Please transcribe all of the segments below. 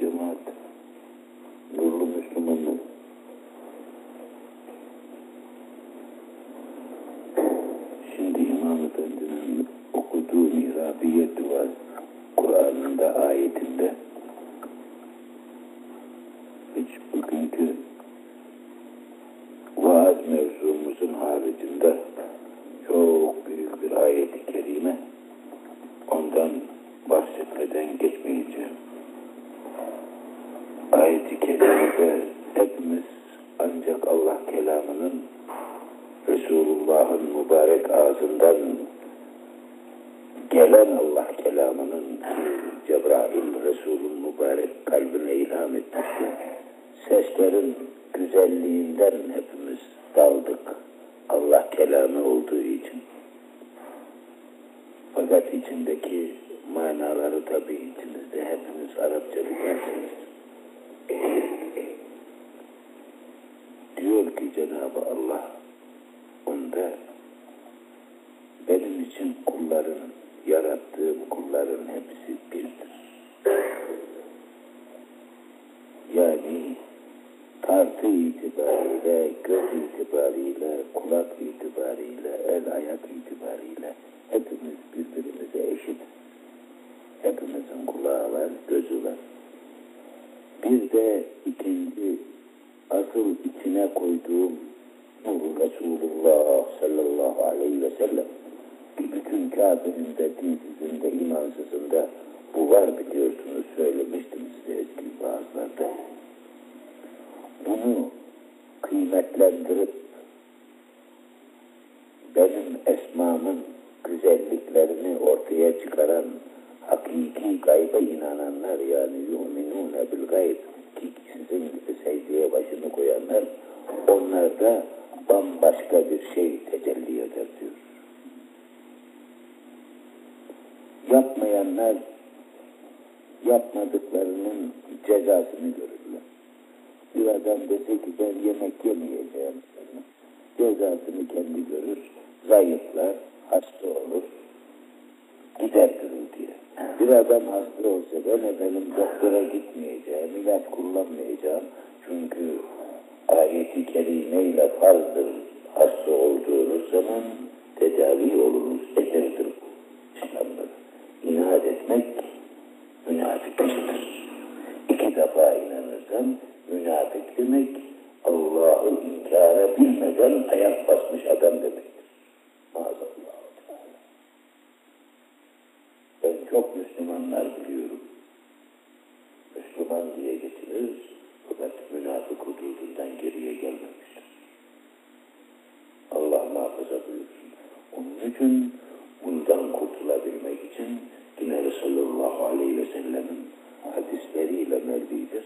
cemaat, nurlu Müslümanlar. Şimdi sellem bir bütün kafirinde, dinsizinde, imansızında bu var biliyorsunuz söylemiştim size eski vaazlarda. Bunu kıymetlendirip benim esmamın güzelliklerini ortaya çıkaran hakiki gayba inananlar yani yu'minune bil gayb ki sizin gibi secdeye başını koyanlar onlarda bambaşka bir şey tecelli eder diyor. Yapmayanlar yapmadıklarının cezasını görürler. Bir adam dese ki ben yemek yemeyeceğim cezasını kendi görür, zayıflar, hasta olur, gider diye. Bir adam hasta olsa ben efendim doktora gitmeyeceğim, ilaç kullanmayacağım. Çünkü ayeti kerimeyle farzdır hasta olduğunuz zaman tedavi olunuz, eserdir İslam'da. İnat etmek münafıklıktır. İki defa inanırsan münafık demek Allah'ı inkara bilmeden ayak basmış adam demektir. Maazallah. Ben çok Müslümanlar biliyorum. Müslüman diye geçinir fakat münafık hududundan geriye gelmemiştir. Allah muhafaza buyursun. Onun için bundan kurtulabilmek için yine Resulullah aleyhi ve sellemin hadisleriyle merdidir.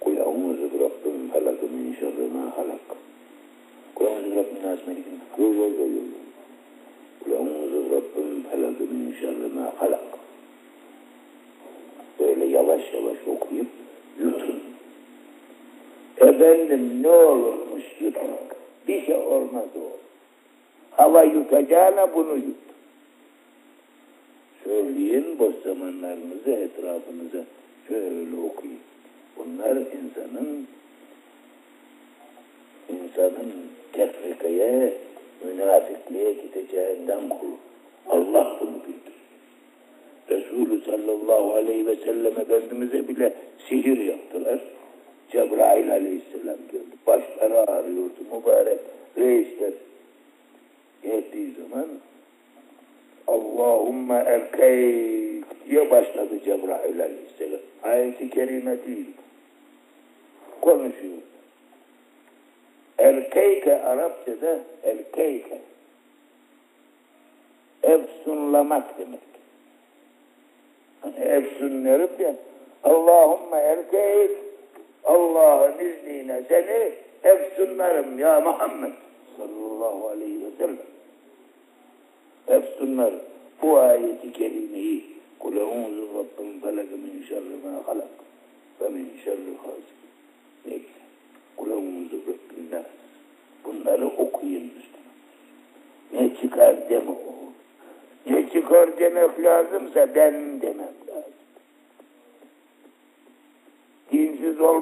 Kul eûzü bi rabbim felak min şerri ma halak. Kul eûzü bi rabbin nas melikin. Yo yo yo yo. Kul eûzü bi rabbim felak min şerri ma halak. Böyle yavaş yavaş okuyup yutun. Efendim ne olurmuş yutmak? Bir şey olmaz o. Hava yutacağına bunu yut. Söyleyin boş zamanlarınızı etrafınıza şöyle okuyun. Bunlar insanın insanın tefrikaya, münafıklığa gideceğinden korur. Allah bunu bildir. Resulü sallallahu aleyhi ve sellem Efendimiz'e bile sihir yaptılar. Cebrail aleyhisselam geldi. Başları ağrıyordu mübarek reisler. Geldiği zaman Allahümme erkeyk diye başladı Cebrail aleyhisselam. Ayet-i kerime değil. Konuşuyor. Erkeyke Arapçada erkeyke. Efsunlamak demek. Hani efsunlarım ya. Allahümme Allah'ın izniyle seni efsunlarım ya Muhammed sallallahu aleyhi ve sellem. Efsunlarım. Bu ayeti kerimeyi kul eûzü rabbim felak min şerri ma halak ve min şerri hasik. Neyse. Kul eûzü rabbim nas. Bunları okuyun Müslüman. Ne çıkar deme o. Ne çıkar demek lazımsa ben demem lazım.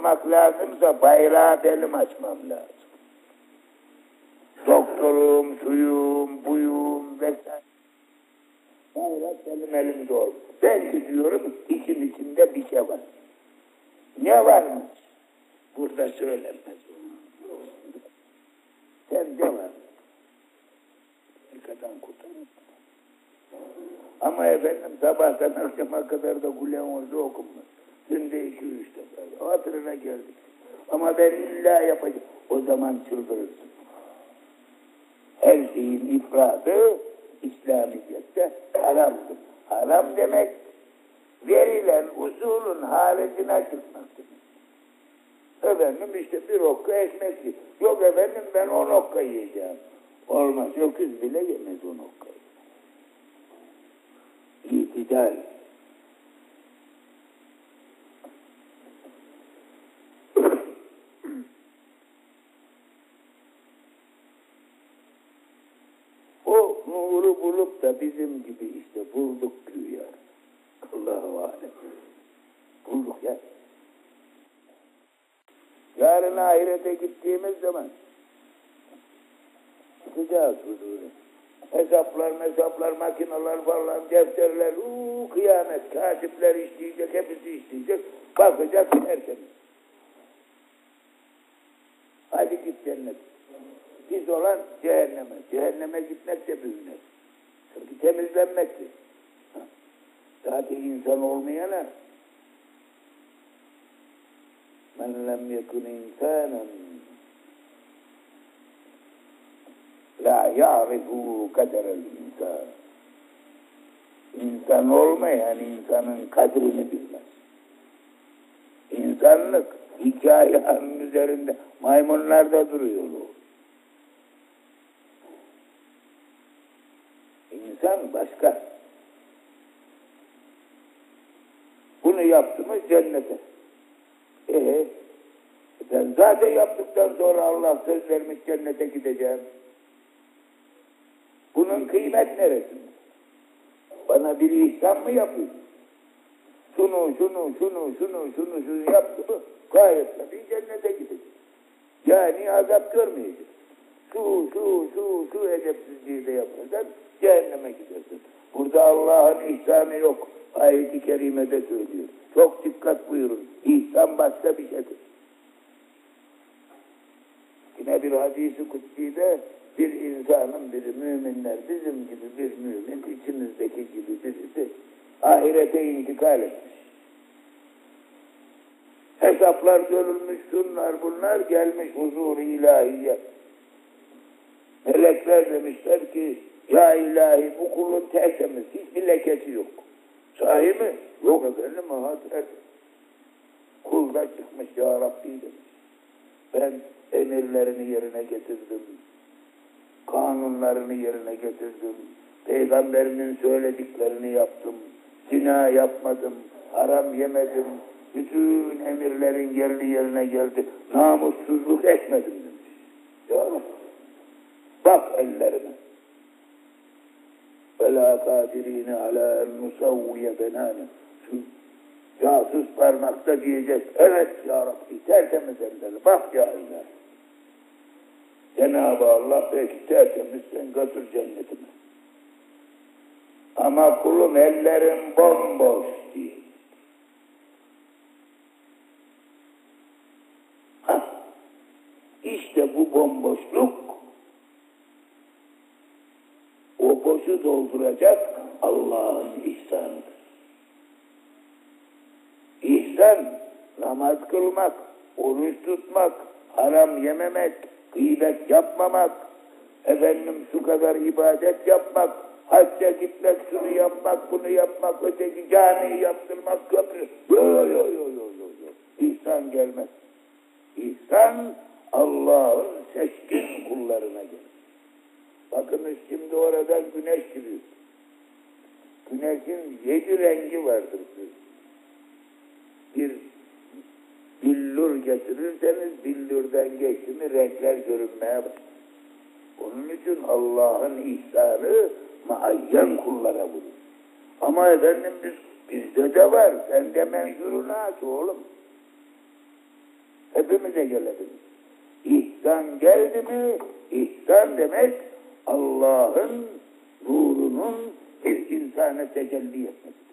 Olmak lazımsa bayrağı benim açmam lazım. Doktorum, şuyum, buyum vesaire. Bayrak benim elimde oldu. Ben gidiyorum için içinde bir şey var. Ne varmış? Burada söylenmez. Sen de var. Arkadan kurtarır. Ama efendim sabahtan akşama kadar da Gulemozu okunmaz. Günde iki üç defa. Hatırına geldik. Ama ben illa yapacağım. O zaman çıldırırsın. Her şeyin ifradı İslamiyet'te haramdır. Haram demek verilen usulün haricine çıkmaktır. Efendim işte bir okka ekmek. Yok efendim ben on okka yiyeceğim. Olmaz. Öküz bile yemez on okkayı. İtidal. O nuru bulup da bizim gibi işte bulduk güya. Allahu alem. Bulduk ya. Yarın ahirete gittiğimiz zaman çıkacağız huzura. Hesaplar, hesaplar, makineler falan, defterler, uuu kıyamet, katipler işleyecek, hepsi işleyecek. Bakacak tertemiz. Hadi git cennet. Pis olan cehenneme. Cehenneme gitmek de. Çünkü temizlenmektir. Zaten insan olmayana men lem yekun insanen la ya'rifu kaderel insan. İnsan olmayan insanın kadrini bilmez. İnsanlık ayağının üzerinde maymunlarda duruyor o. İnsan başka. Bunu cennete. Ee, ben zaten yaptıktan sonra Allah söz vermiş cennete gideceğim. Bunun kıymet neresinde? Bana bir ihsan mı yapıyor? Şunu, şunu, şunu, şunu, şunu, şunu yaptı mı gayet tabii cennete gidecek. Yani azap görmeyecek. Şu, şu, şu, şu edepsizliği de yaparsan cehenneme gidersin. Burada Allah'ın ihsanı yok. Ayet-i Kerime'de söylüyor. Çok dikkat buyurun. İhsan başka bir şeydir. Yine bir hadisi kutsi'de bir insanın biri müminler bizim gibi bir mümin içimizdeki gibi birisi ahirete intikal etmiş. Hesaplar görülmüş şunlar bunlar gelmiş huzur ilahiye. Melekler demişler ki ya ilahi bu kulun tertemiz hiçbir lekesi yok. Sahi mi? Yok efendim tertemiz. Kul da çıkmış ya Rabbi demiş. Ben emirlerini yerine getirdim. Kanunlarını yerine getirdim. Peygamberinin söylediklerini yaptım. Zina yapmadım. Haram yemedim. Bütün emirlerin yerli yerine geldi. Namussuzluk etmedim demiş. Ya Bak ellerime. وَلَا قَادِر۪ينَ عَلَى اَنْ نُسَوْيَ بَنَانًا Şu casus parmakta diyecek. Evet ya Rabbi tertemiz elleri. Bak ya ilahi. Cenab-ı Allah peki tertemiz sen götür cennetime. Ama kulum ellerin bomboş diye. Boşu dolduracak Allah'ın ihsanıdır. İhsan, namaz kılmak, oruç tutmak, haram yememek, gıybet yapmamak, efendim şu kadar ibadet yapmak, hacca gitmek, şunu yapmak, bunu yapmak, öteki camiyi yaptırmak, köprü. Yo yo yo yo yo yo. yo. İhsan gelmez. İhsan Allah'ın seçkin kullarına gelir. Bakınız şimdi oradan güneş giriyor. Güneşin yedi rengi vardır. Bir billur getirirseniz billurdan geçti renkler görünmeye başlar. Onun için Allah'ın ihsanı muayyen kullara vurur. Ama efendim biz, bizde de var. Sen de menşurunu aç oğlum. Hepimize gelebilir. İhsan geldi mi, ihsan demek Allah'ın nurunun bir insana tecelli etmesidir.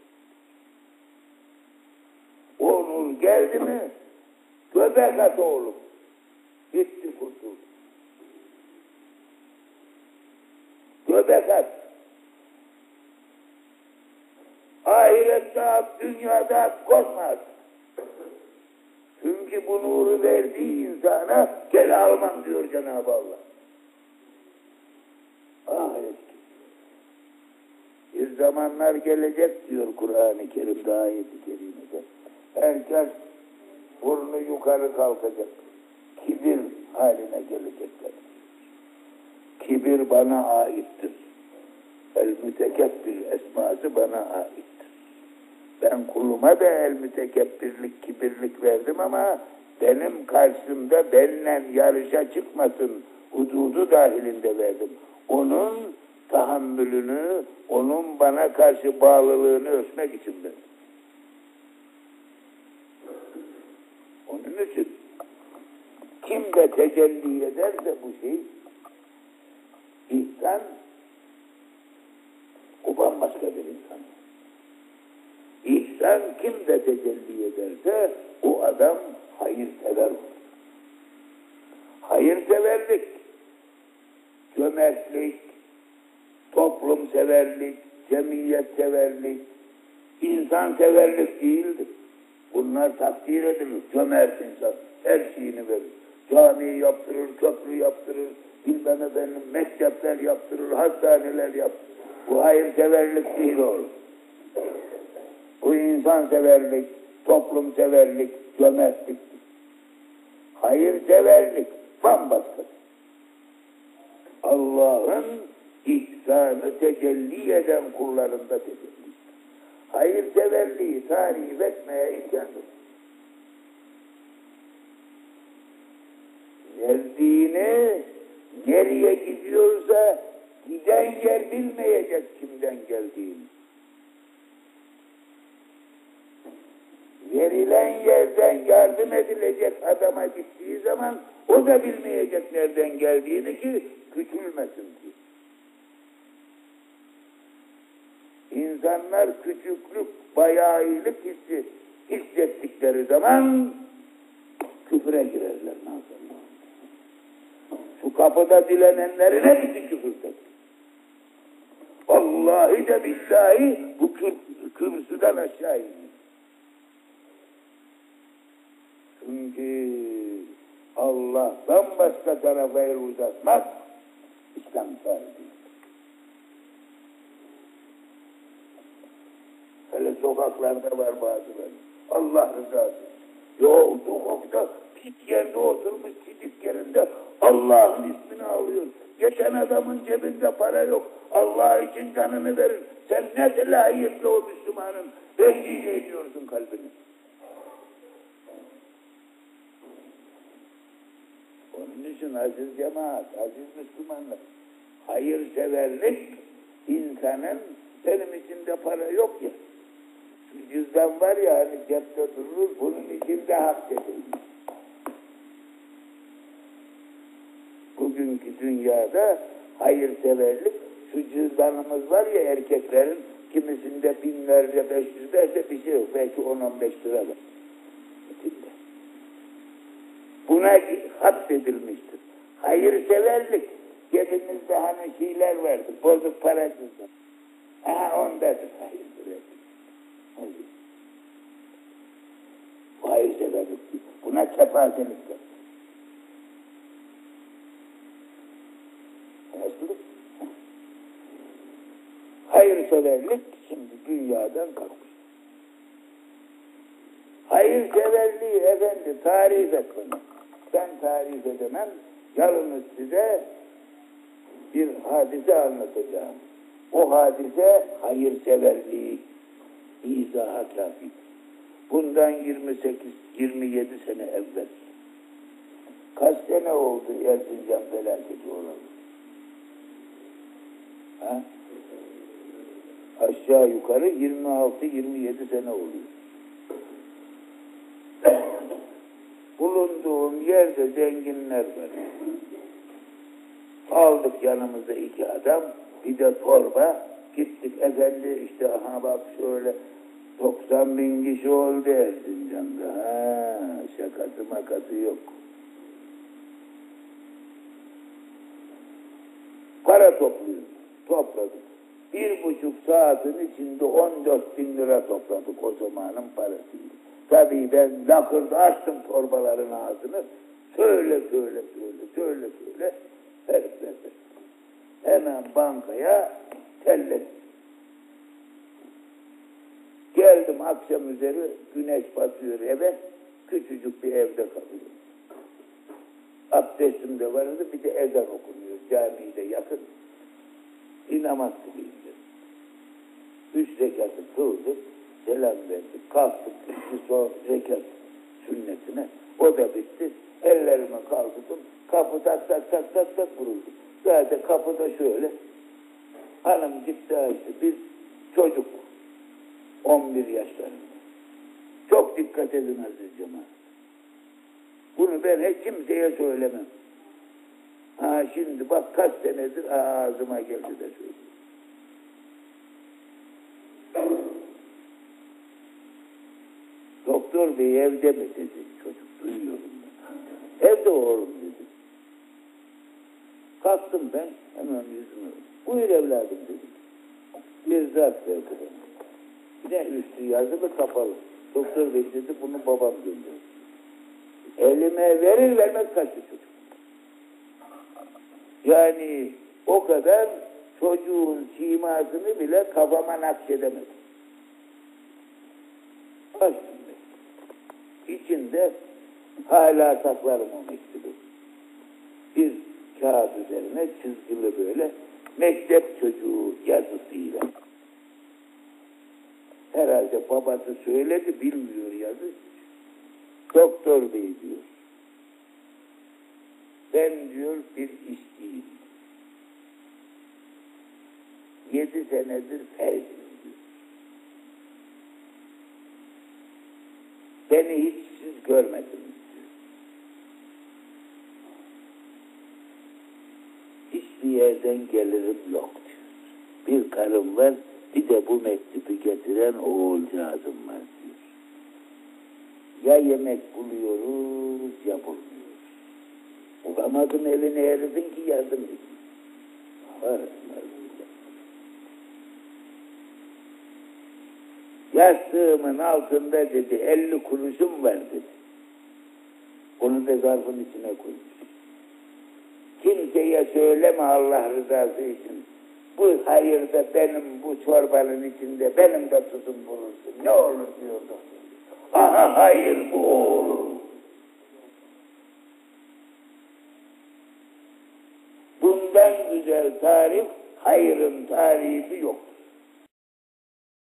O nur geldi mi, göbek at oğlum. Gitti kurtul. Göbek at. Ahirette dünyada at. Çünkü bu nuru verdiği insana gel almam diyor Cenab-ı Allah. Ahiret. Bir zamanlar gelecek diyor Kur'an-ı Kerim'de ayeti kerimede. Herkes burnu yukarı kalkacak. Kibir haline gelecekler. Kibir bana aittir. El mütekebbir esması bana aittir. Ben kuluma da el mütekebbirlik, kibirlik verdim ama benim karşımda benimle yarışa çıkmasın hududu dahilinde verdim. Onun tahammülünü, onun bana karşı bağlılığını ölçmek için verdim. Onun için kim de tecelli ederse bu şey ihsan o bambaşka bir insan. İhsan kim de tecelli ederse o adam hayırsever olur. Hayırseverlik, cömertlik, toplumseverlik, cemiyetseverlik, insanseverlik değildir. Bunlar takdir edilir. Cömert insan her şeyini verir. Cami yaptırır, köprü yaptırır, bilmem efendim mektepler yaptırır, hastaneler yaptırır. Bu hayırseverlik değil olur. Bu insanseverlik, toplumseverlik, cömertlik. Hayırseverlik bambaşka. Allah'ın ihsanı tecelli eden kullarında tecelli. Hayırseverliği tarif etmeye imkan yok. Verdiğini nereye gidiyorsa giden yer bilmeyecek kimden geldiğini. Verilen yerden yardım edilecek adama gittiği zaman o da bilmeyecek nereden geldiğini ki küçülmesin ki. İnsanlar küçüklük, bayağılık hissi hissettikleri zaman küfre girerler maazallah. Şu kapıda dilenenlerin hepsi küfürde. Vallahi de billahi bu kür, kürsüden aşağı iniyor. Çünkü Allah'tan başka tarafa el uzatmaz İslam sahibi. Sokaklarda var bazıları. Allah rızası. Yo sokakta pit yerde oturmuş sidik yerinde Allah'ın ismini alıyor. Geçen adamın cebinde para yok. Allah için canını verir. Sen ne layıklı o Müslümanın rencide ediyorsun kalbini. Onun için aziz cemaat, aziz Müslümanlar, hayırseverlik insanın benim içinde para yok ya. Şu cüzdan var ya hani cepte durur, bunun içinde hak edilmiş. Bugünkü dünyada hayırseverlik, şu cüzdanımız var ya erkeklerin, kimisinde binlerce, beş yüzlerce bir şey yok. Belki on on beş lira var. Buna edilmiştir. Hayırseverlik. Cebimizde hani şeyler vardı. Bozuk para cüzdan. Aha ondadır hayırseverlik. Bu hayırseverlik değil. Kefazelik der. Nasıl? Hayırseverlik şimdi dünyadan kalkmış. Hayırseverliği efendi tarif et bana. Ben tarif edemem. Yalnız size bir hadise anlatacağım. O hadise hayırseverliği izaha kafi. Bundan 28 27 sene evvel. Kaç sene oldu Erzincan felaketi olan? Ha? Aşağı yukarı 26-27 sene oluyor. bulunduğum yerde zenginler var. Aldık yanımıza iki adam, bir de torba. Gittik efendi işte aha bak şöyle 90 bin kişi oldu Erzincan'da. Ha, şakası makası yok. Para topluyoruz. Topladık. Bir buçuk saatin içinde 14 bin lira topladık o zamanın parasıyla. Tabii ben lakırdı açtım torbaların ağzını. Söyle söyle söyle söyle söyle. Herifler. Hemen bankaya telledim. Akşam üzeri güneş batıyor eve. Küçücük bir evde kalıyorum. Abdestim de vardı bir de ezan okunuyor camide yakın. Bir namaz dedim. Üç rekatı kıldık, selam verdik, kalktık, bir son rekat sünnetine. O da bitti. Ellerimi kaldırdım, kapı tak tak tak tak tak vuruldu. Zaten kapıda şöyle, hanım gitti açtı, bir çocuk, 11 yaşlarında. Çok dikkat edin aziz cemaat. Bunu ben hiç kimseye söylemem. Ha şimdi bak kaç senedir ağzıma geldi de söylüyorum. Doktor bey evde mi dedi çocuk duyuyorum ben. Evde oğlum dedi. Kalktım ben hemen yüzümü. Buyur evladım dedim. Bir zat verdi. Yine üstü yazılı kapalı. Doktor bey dedi bunu babam gönderdi. Elime verir vermez kaçtı çocuk. Yani o kadar çocuğun simasını bile kafama nakşedemedim. Ben. İçinde hala saklarım o mektubu. Bir kağıt üzerine çizgili böyle mektep çocuğu yazısıyla. Herhalde babası söyledi bilmiyor yazı. Doktor bey diyor. Ben diyor bir işçiyim. Yedi senedir felçim diyor. Beni hiç siz görmediniz diyor. Hiçbir yerden gelirim yok diyor. Bir karım var, bir de bu mektubu getiren oğulcağızım var diyor. Ya yemek buluyoruz ya bulmuyoruz. Bulamadım elini herifin ki yardım edin. Var, var. Yastığımın altında dedi, elli kuruşum var dedi. Onu da zarfın içine koymuş. Kimseye söyleme Allah rızası için. Bu hayırda benim bu çorbanın içinde benim de tuzum bulunsun. Ne olur diyordu. Aha hayır bu olur. Bundan güzel tarif hayırın tarifi yoktur.